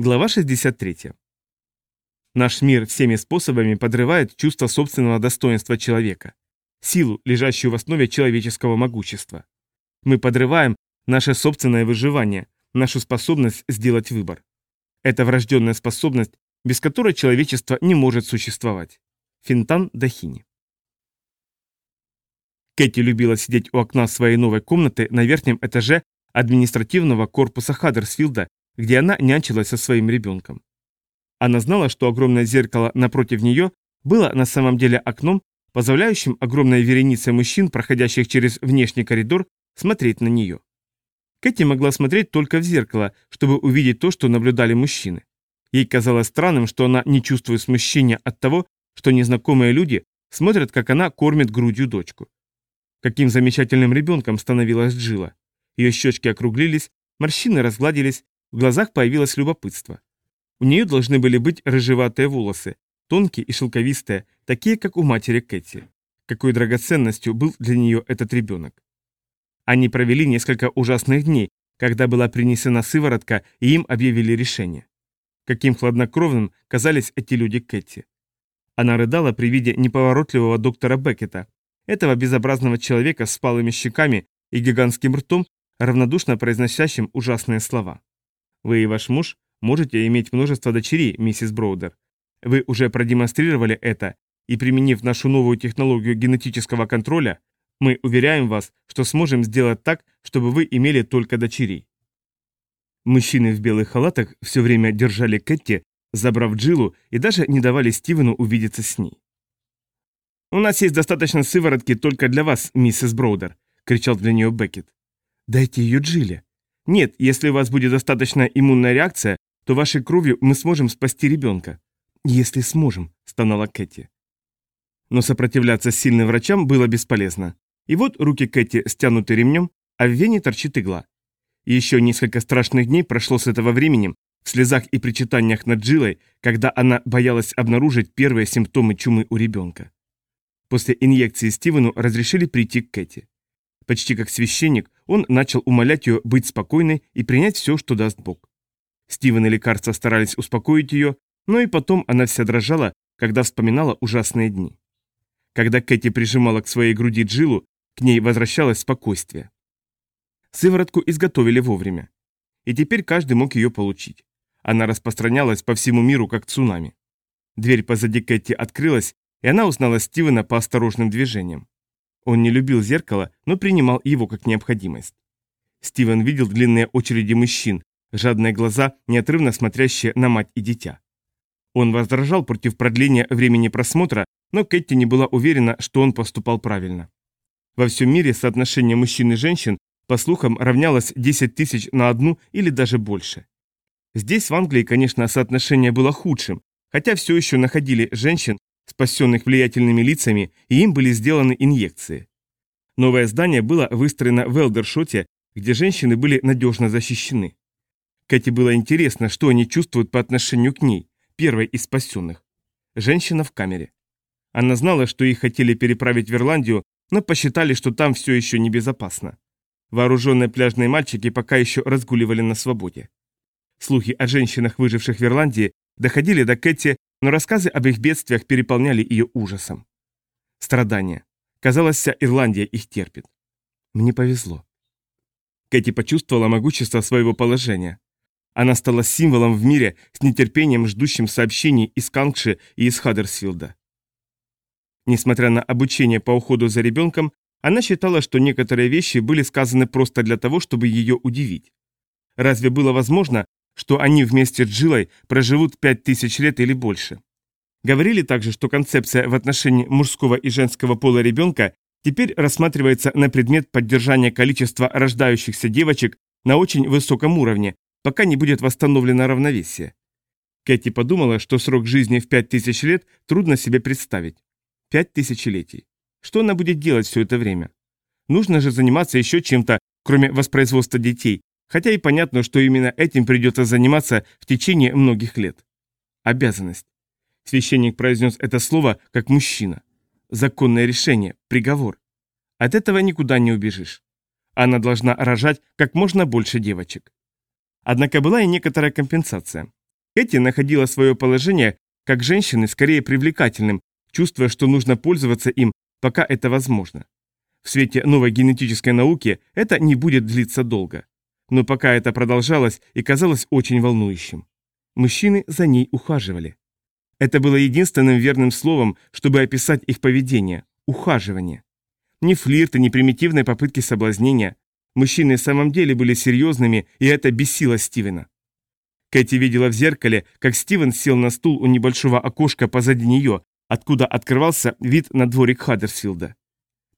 Глава 63. Наш мир всеми способами подрывает чувство собственного достоинства человека, силу, лежащую в основе человеческого могущества. Мы подрываем наше собственное выживание, нашу способность сделать выбор. Это врожденная способность, без которой человечество не может существовать. Финтан Дахини. Кэти любила сидеть у окна своей новой комнаты на верхнем этаже административного корпуса Хаддерсфилда где она нянчилась со своим ребенком. Она знала, что огромное зеркало напротив нее было на самом деле окном, позволяющим огромной веренице мужчин, проходящих через внешний коридор, смотреть на нее. Кэти могла смотреть только в зеркало, чтобы увидеть то, что наблюдали мужчины. Ей казалось странным, что она не чувствует смущения от того, что незнакомые люди смотрят, как она кормит грудью дочку. Каким замечательным ребенком становилась Джилла. Ее щечки округлились, морщины разгладились, в глазах появилось любопытство. У нее должны были быть рыжеватые волосы, тонкие и шелковистые, такие, как у матери Кэти. Какой драгоценностью был для нее этот ребенок. Они провели несколько ужасных дней, когда была принесена сыворотка, и им объявили решение. Каким хладнокровным казались эти люди Кэти. Она рыдала при виде неповоротливого доктора Беккета, этого безобразного человека с палыми щеками и гигантским ртом, равнодушно произносящим ужасные слова. Вы и ваш муж можете иметь множество дочерей, миссис Броудер. Вы уже продемонстрировали это, и применив нашу новую технологию генетического контроля, мы уверяем вас, что сможем сделать так, чтобы вы имели только дочерей. Мужчины в белых халатах все время держали Кэти, забрав Джилу и даже не давали Стивену увидеться с ней. «У нас есть достаточно сыворотки только для вас, миссис Броудер», — кричал для нее Беккет. «Дайте ее Джиле», нет, если у вас будет достаточно иммунная реакция, то вашей кровью мы сможем спасти ребенка. Если сможем, стонала Кэти. Но сопротивляться сильным врачам было бесполезно. И вот руки Кэти стянуты ремнем, а в вене торчит игла. Еще несколько страшных дней прошло с этого времени, в слезах и причитаниях над Джилой, когда она боялась обнаружить первые симптомы чумы у ребенка. После инъекции Стивену разрешили прийти к Кэти. Почти как священник, он начал умолять ее быть спокойной и принять все, что даст Бог. Стивен и лекарства старались успокоить ее, но и потом она вся дрожала, когда вспоминала ужасные дни. Когда Кэти прижимала к своей груди Джилу, к ней возвращалось спокойствие. Сыворотку изготовили вовремя. И теперь каждый мог ее получить. Она распространялась по всему миру, как цунами. Дверь позади Кэти открылась, и она узнала Стивена по осторожным движениям. Он не любил зеркало, но принимал его как необходимость. Стивен видел длинные очереди мужчин, жадные глаза, неотрывно смотрящие на мать и дитя. Он возражал против продления времени просмотра, но Кэти не была уверена, что он поступал правильно. Во всем мире соотношение мужчин и женщин, по слухам, равнялось 10 тысяч на одну или даже больше. Здесь, в Англии, конечно, соотношение было худшим, хотя все еще находили женщин, спасенных влиятельными лицами, и им были сделаны инъекции. Новое здание было выстроено в Элдершоте, где женщины были надежно защищены. Кэти было интересно, что они чувствуют по отношению к ней, первой из спасенных. Женщина в камере. Она знала, что их хотели переправить в Ирландию, но посчитали, что там все еще небезопасно. Вооруженные пляжные мальчики пока еще разгуливали на свободе. Слухи о женщинах, выживших в Ирландии, доходили до Кэти но рассказы об их бедствиях переполняли ее ужасом. Страдания. Казалось, вся Ирландия их терпит. Мне повезло. Кэти почувствовала могущество своего положения. Она стала символом в мире с нетерпением ждущим сообщений из Канкши и из Хаддерсфилда. Несмотря на обучение по уходу за ребенком, она считала, что некоторые вещи были сказаны просто для того, чтобы ее удивить. Разве было возможно, что они вместе с Джилой проживут 5000 лет или больше. Говорили также, что концепция в отношении мужского и женского пола ребенка теперь рассматривается на предмет поддержания количества рождающихся девочек на очень высоком уровне, пока не будет восстановлено равновесие. Кэти подумала, что срок жизни в 5000 лет трудно себе представить. Пять тысячелетий. Что она будет делать все это время? Нужно же заниматься еще чем-то, кроме воспроизводства детей, Хотя и понятно, что именно этим придется заниматься в течение многих лет. Обязанность. Священник произнес это слово как мужчина. Законное решение, приговор. От этого никуда не убежишь. Она должна рожать как можно больше девочек. Однако была и некоторая компенсация. Кэти находила свое положение как женщины скорее привлекательным, чувствуя, что нужно пользоваться им, пока это возможно. В свете новой генетической науки это не будет длиться долго. Но пока это продолжалось и казалось очень волнующим. Мужчины за ней ухаживали. Это было единственным верным словом, чтобы описать их поведение – ухаживание. Ни флирта, ни примитивной попытки соблазнения. Мужчины в самом деле были серьезными, и это бесило Стивена. Кэти видела в зеркале, как Стивен сел на стул у небольшого окошка позади нее, откуда открывался вид на дворик Хаддерсфилда.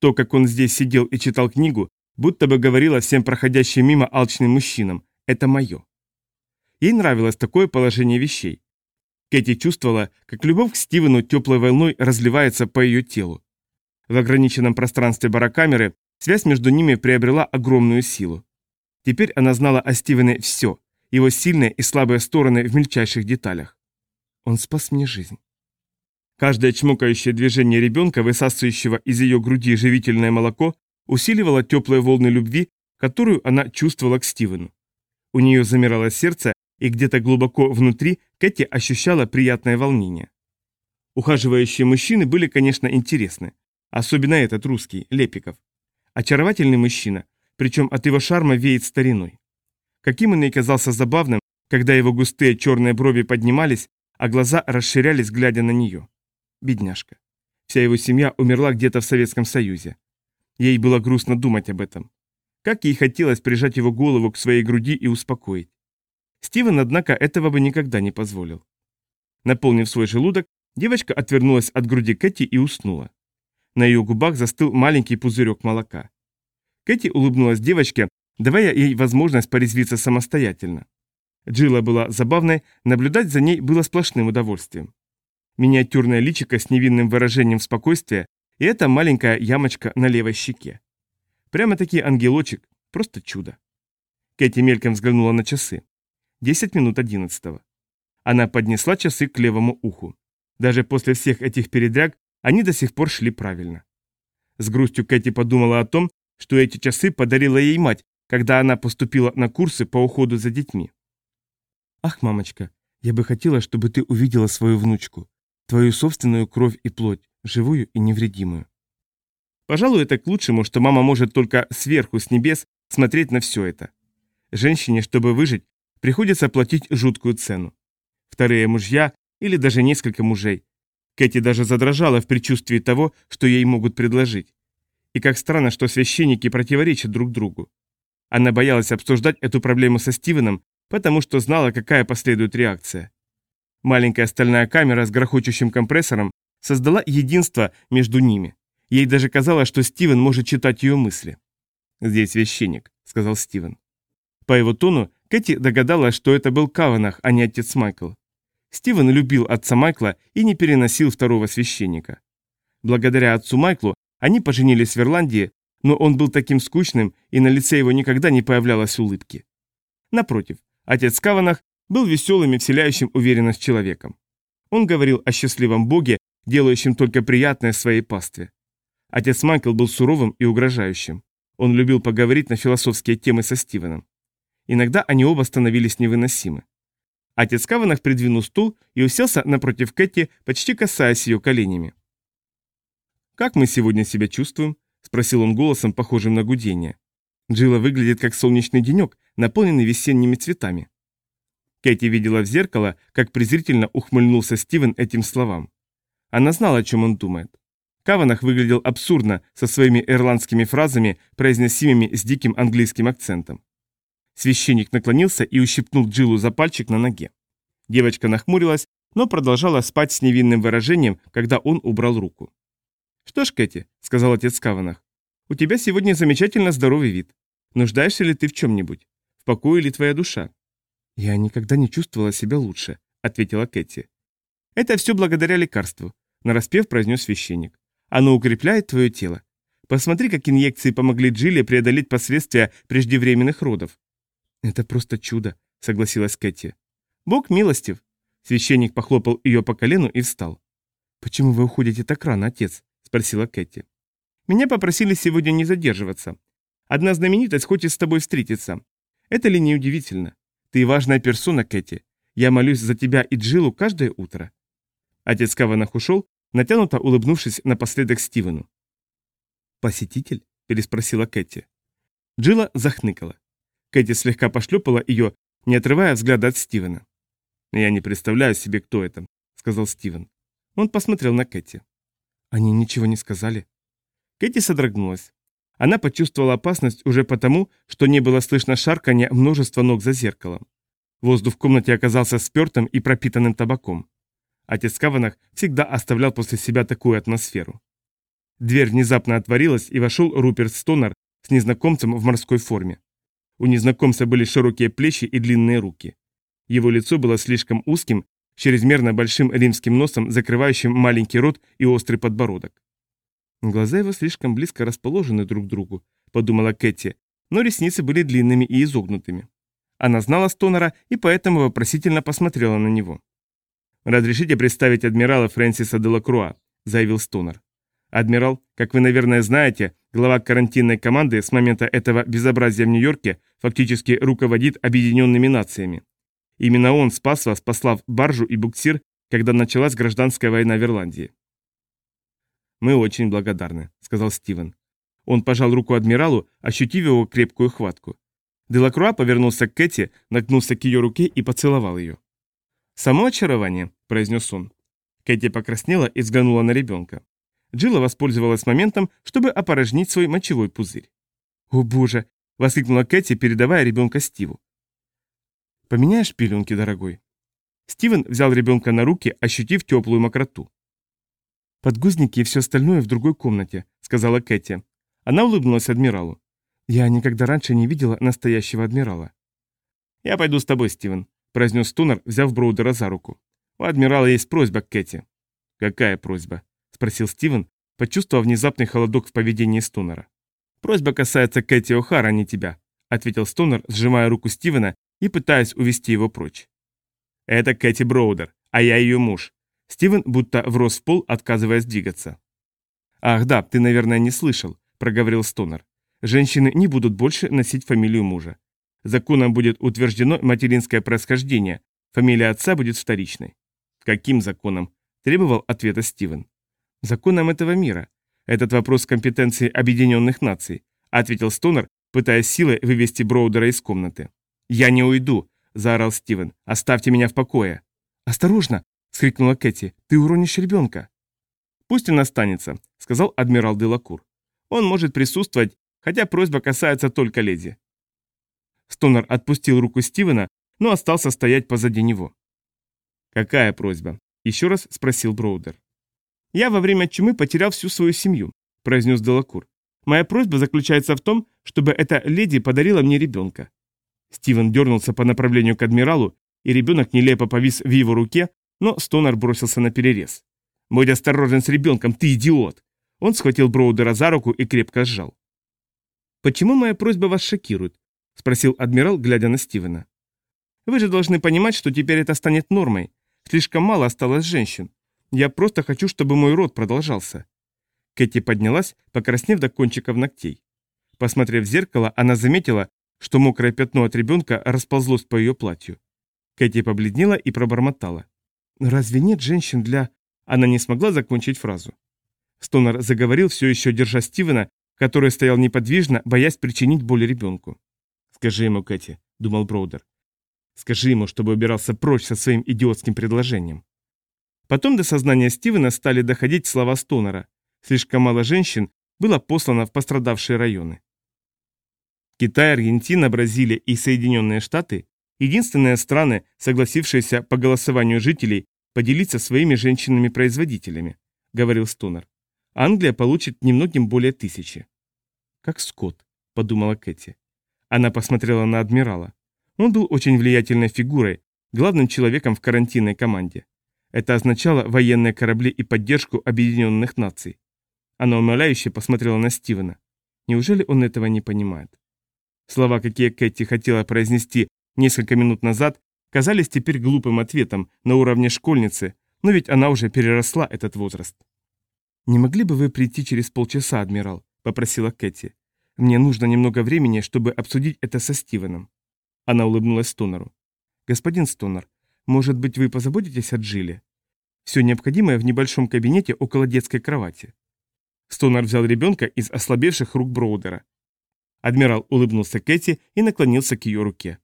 То, как он здесь сидел и читал книгу, будто бы говорило всем проходящим мимо алчным мужчинам «это мое». Ей нравилось такое положение вещей. Кэти чувствовала, как любовь к Стивену теплой волной разливается по ее телу. В ограниченном пространстве барокамеры связь между ними приобрела огромную силу. Теперь она знала о Стивене все, его сильные и слабые стороны в мельчайших деталях. Он спас мне жизнь. Каждое чмокающее движение ребенка, высасывающего из ее груди живительное молоко, усиливало теплые волны любви, которую она чувствовала к Стивену. У нее замирало сердце, и где-то глубоко внутри Кэти ощущала приятное волнение. Ухаживающие мужчины были, конечно, интересны. Особенно этот русский, Лепиков. Очаровательный мужчина, причем от его шарма веет стариной. Каким он и казался забавным, когда его густые черные брови поднимались, а глаза расширялись, глядя на нее. Бедняжка. Вся его семья умерла где-то в Советском Союзе. Ей было грустно думать об этом. Как ей хотелось прижать его голову к своей груди и успокоить. Стивен, однако, этого бы никогда не позволил. Наполнив свой желудок, девочка отвернулась от груди Кэти и уснула. На ее губах застыл маленький пузырек молока. Кэти улыбнулась девочке, давая ей возможность порезвиться самостоятельно. Джилла была забавной, наблюдать за ней было сплошным удовольствием. Миниатюрное личико с невинным выражением спокойствия и эта маленькая ямочка на левой щеке. Прямо-таки ангелочек, просто чудо. Кэти мельком взглянула на часы. Десять минут одиннадцатого. Она поднесла часы к левому уху. Даже после всех этих передряг они до сих пор шли правильно. С грустью Кэти подумала о том, что эти часы подарила ей мать, когда она поступила на курсы по уходу за детьми. «Ах, мамочка, я бы хотела, чтобы ты увидела свою внучку, твою собственную кровь и плоть, живую и невредимую». Пожалуй, это к лучшему, что мама может только сверху, с небес, смотреть на все это. Женщине, чтобы выжить, приходится платить жуткую цену. Вторые мужья или даже несколько мужей. Кэти даже задрожала в предчувствии того, что ей могут предложить. И как странно, что священники противоречат друг другу. Она боялась обсуждать эту проблему со Стивеном, потому что знала, какая последует реакция. Маленькая стальная камера с грохочущим компрессором создала единство между ними. Ей даже казалось, что Стивен может читать ее мысли. «Здесь священник», — сказал Стивен. По его тону Кэти догадалась, что это был Каванах, а не отец Майкл. Стивен любил отца Майкла и не переносил второго священника. Благодаря отцу Майклу они поженились в Ирландии, но он был таким скучным, и на лице его никогда не появлялось улыбки. Напротив, отец Каванах был веселым и вселяющим уверенность человеком. Он говорил о счастливом Боге, делающем только приятное своей пастве. Отец Майкл был суровым и угрожающим. Он любил поговорить на философские темы со Стивеном. Иногда они оба становились невыносимы. Отец Каванах придвинул стул и уселся напротив Кэти, почти касаясь ее коленями. «Как мы сегодня себя чувствуем?» – спросил он голосом, похожим на гудение. Джилла выглядит как солнечный денек, наполненный весенними цветами. Кэти видела в зеркало, как презрительно ухмыльнулся Стивен этим словам. Она знала, о чем он думает. Каванах выглядел абсурдно со своими ирландскими фразами, произносимыми с диким английским акцентом. Священник наклонился и ущипнул Джилу за пальчик на ноге. Девочка нахмурилась, но продолжала спать с невинным выражением, когда он убрал руку. «Что ж, Кэти», — сказал отец Каванах, — «у тебя сегодня замечательно здоровый вид. Нуждаешься ли ты в чем-нибудь? В покое ли твоя душа?» «Я никогда не чувствовала себя лучше», — ответила Кэти. «Это все благодаря лекарству», — нараспев произнес священник. «Оно укрепляет твое тело. Посмотри, как инъекции помогли Джиле преодолеть последствия преждевременных родов». «Это просто чудо», — согласилась Кэти. «Бог милостив». Священник похлопал ее по колену и встал. «Почему вы уходите так рано, отец?» спросила Кэти. «Меня попросили сегодня не задерживаться. Одна знаменитость хочет с тобой встретиться. Это ли не удивительно? Ты важная персона, Кэти. Я молюсь за тебя и Джилу каждое утро». Отец Каванах ушел, натянуто улыбнувшись напоследок Стивену. «Посетитель?» – переспросила Кэти. Джилла захныкала. Кэти слегка пошлепала ее, не отрывая взгляда от Стивена. «Я не представляю себе, кто это», — сказал Стивен. Он посмотрел на Кэти. «Они ничего не сказали?» Кэти содрогнулась. Она почувствовала опасность уже потому, что не было слышно шарканья множества ног за зеркалом. Воздух в комнате оказался спертым и пропитанным табаком. Отец Каванах всегда оставлял после себя такую атмосферу. Дверь внезапно отворилась, и вошел Руперт Стонер с незнакомцем в морской форме. У незнакомца были широкие плечи и длинные руки. Его лицо было слишком узким, чрезмерно большим римским носом, закрывающим маленький рот и острый подбородок. Глаза его слишком близко расположены друг к другу, подумала Кэти, но ресницы были длинными и изогнутыми. Она знала Стонера и поэтому вопросительно посмотрела на него. «Разрешите представить адмирала Фрэнсиса де Лакруа», — заявил Стонер. «Адмирал, как вы, наверное, знаете, глава карантинной команды с момента этого безобразия в Нью-Йорке фактически руководит объединенными нациями. Именно он спас вас, послав баржу и буксир, когда началась гражданская война в Ирландии. «Мы очень благодарны», — сказал Стивен. Он пожал руку адмиралу, ощутив его крепкую хватку. Делакруа повернулся к Кэти, нагнулся к ее руке и поцеловал ее. «Само очарование», — произнес он. Кэти покраснела и взглянула на ребенка. Джилла воспользовалась моментом, чтобы опорожнить свой мочевой пузырь. «О боже!» — воскликнула Кэти, передавая ребенка Стиву. «Поменяешь пеленки, дорогой?» Стивен взял ребенка на руки, ощутив теплую мокроту. «Подгузники и все остальное в другой комнате», — сказала Кэти. Она улыбнулась адмиралу. «Я никогда раньше не видела настоящего адмирала». «Я пойду с тобой, Стивен», — произнес Тунер, взяв Броудера за руку. «У адмирала есть просьба к Кэти». «Какая просьба?» — спросил Стивен, почувствовав внезапный холодок в поведении Стунера. «Просьба касается Кэти О'Хара, а не тебя», — ответил Стонер, сжимая руку Стивена и пытаясь увести его прочь. «Это Кэти Броудер, а я ее муж. Стивен будто врос в пол, отказываясь двигаться. «Ах да, ты, наверное, не слышал», — проговорил Стонер. «Женщины не будут больше носить фамилию мужа. Законом будет утверждено материнское происхождение, фамилия отца будет вторичной». «Каким законом?» – требовал ответа Стивен. «Законом этого мира. Этот вопрос компетенции Объединенных Наций», – ответил Стонер, пытаясь силой вывести Броудера из комнаты. «Я не уйду», – заорал Стивен. «Оставьте меня в покое». «Осторожно!» — скрикнула Кэти. «Ты уронишь ребенка!» «Пусть он останется», — сказал адмирал Делакур. «Он может присутствовать, хотя просьба касается только леди». Стонер отпустил руку Стивена, но остался стоять позади него. «Какая просьба?» — еще раз спросил Броудер. «Я во время чумы потерял всю свою семью», — произнес Делакур. «Моя просьба заключается в том, чтобы эта леди подарила мне ребенка». Стивен дернулся по направлению к адмиралу, и ребенок нелепо повис в его руке, но Стонер бросился на перерез. «Будь осторожен с ребенком, ты идиот!» Он схватил Броудера за руку и крепко сжал. «Почему моя просьба вас шокирует?» – спросил адмирал, глядя на Стивена. «Вы же должны понимать, что теперь это станет нормой. Слишком мало осталось женщин. Я просто хочу, чтобы мой род продолжался». Кэти поднялась, покраснев до кончиков ногтей. Посмотрев в зеркало, она заметила, что мокрое пятно от ребенка расползлось по ее платью. Кэти побледнела и пробормотала. «Разве нет женщин для...» Она не смогла закончить фразу. Стонер заговорил, все еще держа Стивена, который стоял неподвижно, боясь причинить боль ребенку. «Скажи ему, Кэти», — думал Броудер. «Скажи ему, чтобы убирался прочь со своим идиотским предложением». Потом до сознания Стивена стали доходить слова Стонера. Слишком мало женщин было послано в пострадавшие районы. Китай, Аргентина, Бразилия и Соединенные Штаты Единственные страны, согласившиеся по голосованию жителей поделиться своими женщинами-производителями, говорил Стонер. Англия получит немногим более тысячи. Как скот, подумала Кэти. Она посмотрела на адмирала. Он был очень влиятельной фигурой, главным человеком в карантинной команде. Это означало военные корабли и поддержку Объединенных Наций. Она умоляюще посмотрела на Стивена. Неужели он этого не понимает? Слова, какие Кэти хотела произнести несколько минут назад, казались теперь глупым ответом на уровне школьницы, но ведь она уже переросла этот возраст. «Не могли бы вы прийти через полчаса, адмирал?» – попросила Кэти. «Мне нужно немного времени, чтобы обсудить это со Стивеном». Она улыбнулась Стонеру. «Господин Стонер, Может быть, вы позаботитесь о Джиле? Все необходимое в небольшом кабинете около детской кровати. Стонар взял ребенка из ослабевших рук Броудера. Адмирал улыбнулся Кэти и наклонился к ее руке.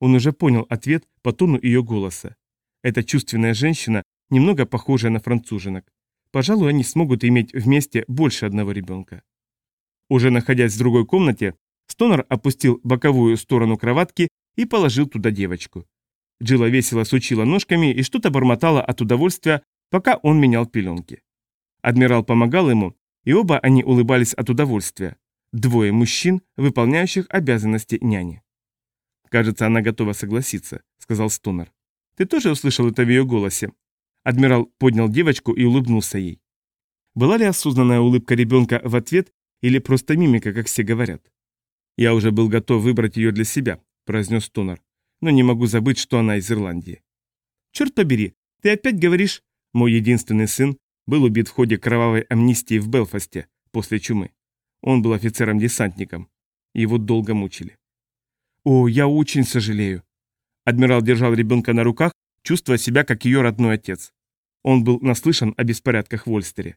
Он уже понял ответ по тону ее голоса. Эта чувственная женщина, немного похожая на француженок. Пожалуй, они смогут иметь вместе больше одного ребенка. Уже находясь в другой комнате, Стонер опустил боковую сторону кроватки и положил туда девочку. Джилла весело сучила ножками и что-то бормотала от удовольствия, пока он менял пеленки. Адмирал помогал ему, и оба они улыбались от удовольствия. Двое мужчин, выполняющих обязанности няни. «Кажется, она готова согласиться», — сказал Стонер. «Ты тоже услышал это в ее голосе?» Адмирал поднял девочку и улыбнулся ей. Была ли осознанная улыбка ребенка в ответ или просто мимика, как все говорят? «Я уже был готов выбрать ее для себя», — произнес Стонер. «Но не могу забыть, что она из Ирландии». «Черт побери, ты опять говоришь...» Мой единственный сын был убит в ходе кровавой амнистии в Белфасте после чумы. Он был офицером-десантником. Его долго мучили. «О, я очень сожалею». Адмирал держал ребенка на руках, чувствуя себя как ее родной отец. Он был наслышан о беспорядках в Ольстере.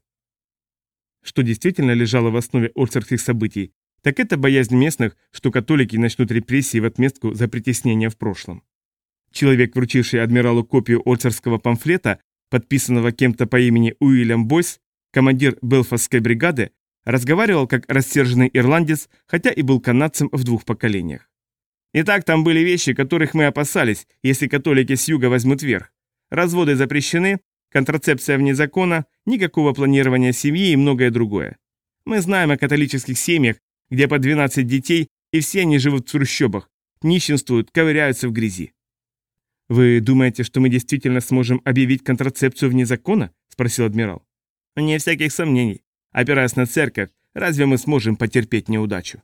Что действительно лежало в основе ольстерских событий, так это боязнь местных, что католики начнут репрессии в отместку за притеснение в прошлом. Человек, вручивший адмиралу копию ольстерского памфлета, подписанного кем-то по имени Уильям Бойс, командир Белфастской бригады, разговаривал как рассерженный ирландец, хотя и был канадцем в двух поколениях. Итак, там были вещи, которых мы опасались, если католики с юга возьмут верх. Разводы запрещены, контрацепция вне закона, никакого планирования семьи и многое другое. Мы знаем о католических семьях, где по 12 детей, и все они живут в трущобах, нищенствуют, ковыряются в грязи. «Вы думаете, что мы действительно сможем объявить контрацепцию вне закона?» – спросил адмирал. «Не всяких сомнений. Опираясь на церковь, разве мы сможем потерпеть неудачу?»